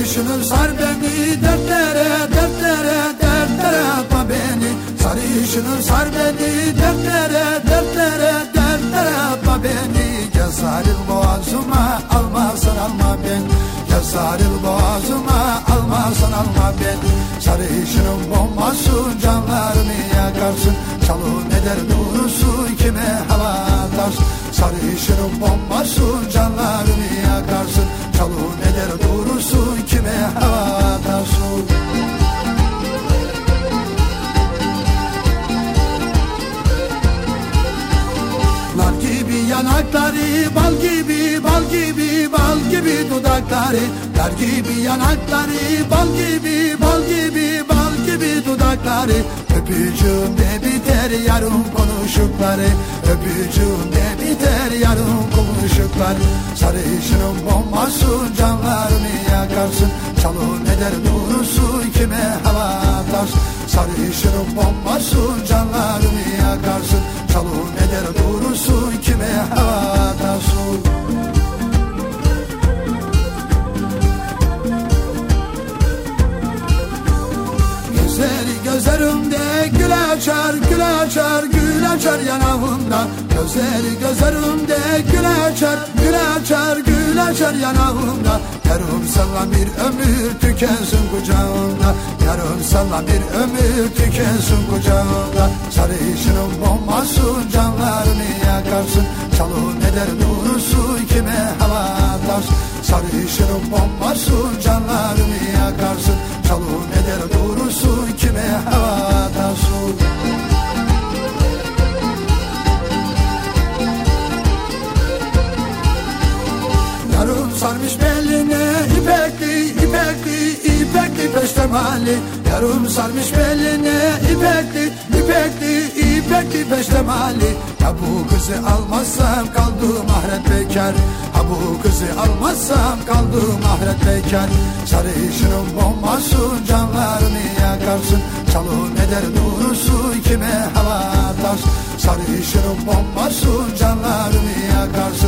beni dertlere dertlere dertlere atma beni. Sarışınım sar beni dertlere dertlere dertlere atma beni. Gel sarıl boğazıma almazsan alma beni Gel sarıl boğazıma almazsan alma beni Sarışınım bombasın canlarımı yakarsın Durursun kime hava atarsın Nar gibi yanakları bal gibi bal gibi bal gibi dudakları. Nar gibi yanakları bal gibi bal gibi bal gibi dudakları. Öpücüğümde biter yarım konuşukları Öpücüğümde biter yarım konuşuklar Sarışınım bombasın canlarını yakarsın. Çalın eder durursun kime hava atarsın? Sarışınım bombasın canlarını yakarsın. Çalın eder durursun kime hava atarsın? Gözleri gözlerimde gül açar açar gül açar yanağımda. Gözleri gözlerimde gül açar gül açar gül açar yanağımda. Yarım salla bir ömür tükensin kucağımda. Yarım salla bir ömür tükensin kucağımda. Sarışınım bombasın canlarını yakarsın. Çalın eder durursun kime hava atarsın? Sarışınım bombasın sarmış beline ipekli ipekli ipekli peştemali Yarım sarmış beline ipekli ipekli ipekli peştemali Ya bu kızı almazsam kaldım ahret bekar. Ha bu kızı almazsam kaldım ahret bekar. Sarışınım bombasın canlarını yakarsın. Çalın eder durursun kime hava atarsın Sarışınım bombasın canlarını yakarsın